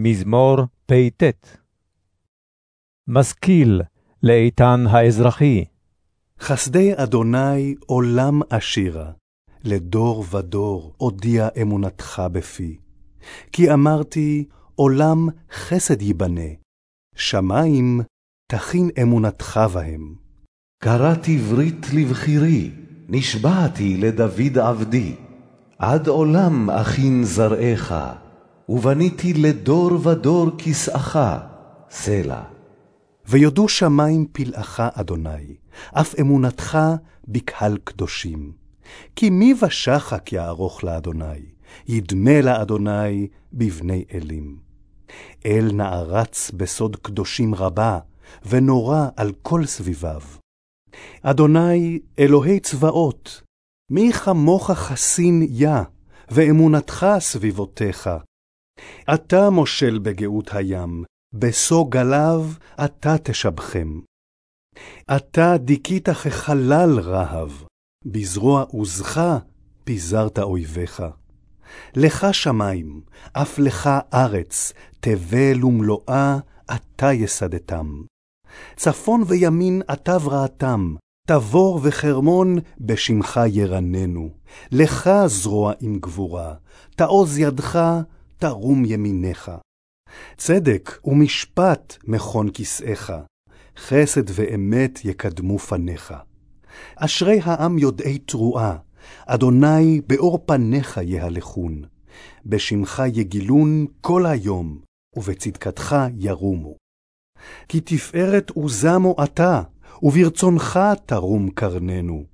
מזמור פט. משכיל לאיתן האזרחי. חסדי אדוני עולם עשירה, לדור ודור הודיע אמונתך בפי. כי אמרתי, עולם חסד ייבנה, שמים תכין אמונתך בהם. קראתי ברית לבחירי, נשבעתי לדוד עבדי, עד עולם אכין זרעך, ובניתי לדור ודור כסאך, סלע. ויודו שמים פלאך, אדוני, אף אמונתך בקהל קדושים. כי מי ושחק יערוך לאדוני, ידמה לאדוני בבני אלים. אל נערץ בסוד קדושים רבה, ונורא על כל סביביו. אדוני, אלוהי צבאות, מי כמוך חסין יה, ואמונתך סביבותיך. אתה מושל בגאות הים, בשוא גליו אתה תשבחם. אתה דיכית כחלל רהב, בזרוע עוזך פיזרת אויביך. לך שמים, אף לך ארץ, תבל ומלואה, אתה יסדתם. צפון וימין אתה בראתם, תבור וחרמון בשמך ירננו. לך זרוע עם גבורה, תעוז ידך, תרום ימיניך. צדק ומשפט מכון כסאיך, חסד ואמת יקדמו פניך. אשרי העם יודעי תרועה, אדוני באור פניך יהלכון. בשמך יגילון כל היום, ובצדקתך ירומו. כי תפארת עוזמו אתה, וברצונך תרום קרננו.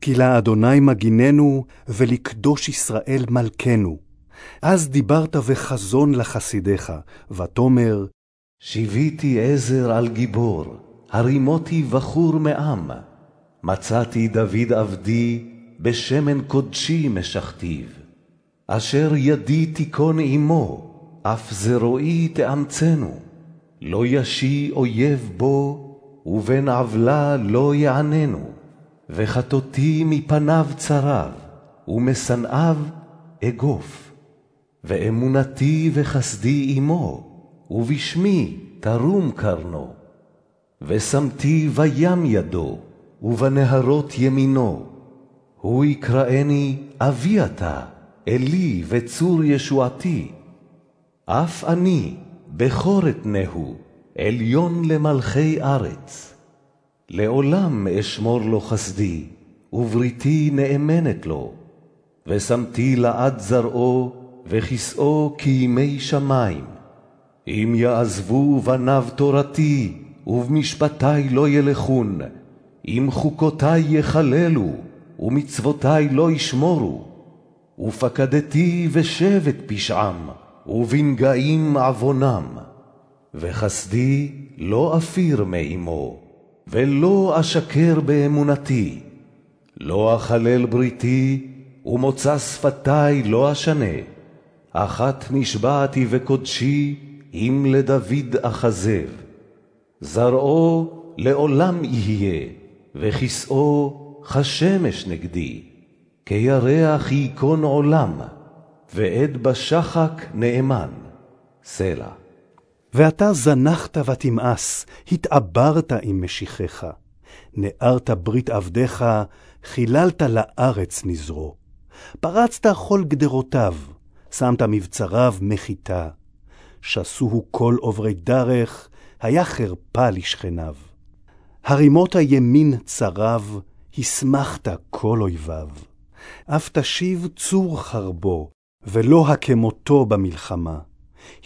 כי לאדוני מגיננו, ולקדוש ישראל מלכנו. אז דיברת וחזון לחסידיך, ותאמר, שיוויתי עזר על גיבור, הרימותי בחור מעם. מצאתי דוד עבדי, בשמן קודשי משכתיו. אשר ידי תיכון עמו, אף זרועי תאמצנו. לא ישי אויב בו, ובן עוולה לא יעננו. וחטאתי מפניו צריו, ומשנאיו אגוף. ואמונתי וחסדי עמו, ובשמי תרום קרנו. ושמתי בים ידו, ובנהרות ימינו. הוא יקראני אבי אתה, אלי וצור ישועתי. אף אני, בכורת נהו, עליון למלכי ארץ. לעולם אשמור לו חסדי, ובריתי נאמנת לו. ושמתי לעד זרעו, וכסאו כימי שמים. אם יעזבו בניו תורתי, ובמשפטי לא ילכון, אם חוקותי יחללו, ומצוותי לא ישמורו, ופקדתי ושבט פשעם, ובנגעים עוונם, וחסדי לא אפיר מעמו, ולא אשקר באמונתי, לא אחלל בריתי, ומוצא שפתי לא אשנה. אחת נשבעתי וקודשי, אם לדוד אחזב. זרעו לעולם יהיה, וכסאו כשמש נגדי. כירח ייכון עולם, ועד בשחק נאמן. סלע. ואתה זנחת ותמאס, התעברת עם משיחך. נארת ברית עבדיך, חיללת לארץ נזרו. פרצת כל גדרותיו, שמת מבצריו מחיתה. שסוהו כל עוברי דרך, היה חרפה לשכניו. הרימות הימין צריו, הסמכת כל אויביו. אף תשיב צור חרבו, ולא הכמותו במלחמה.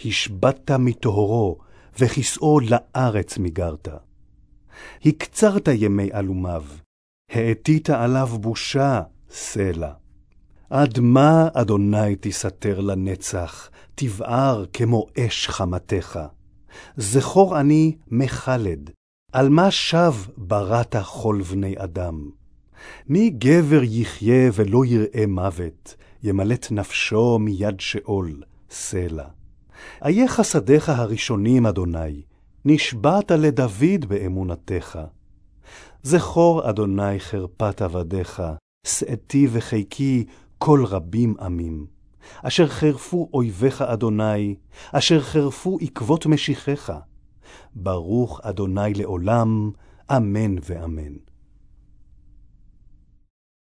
השבתת מטהרו, וכסאו לארץ מיגרת. הקצרת ימי אלומיו, האטית עליו בושה, סלע. עד מה, אדוני, תסתר לנצח, תבער כמו אש חמתך. זכור אני מחלד, על מה שב בראת כל בני אדם? מי גבר יחיה ולא יראה מוות, ימלט נפשו מיד שאול, סלע. איה חסדיך הראשונים, אדוני, נשבעת לדוד באמונתך. זכור, אדוני, חרפת עבדיך, שאתי וחיקי כל רבים עמים. אשר חרפו אויביך, אדוני, אשר חרפו עקבות משיחך. ברוך אדוני לעולם, אמן ואמן.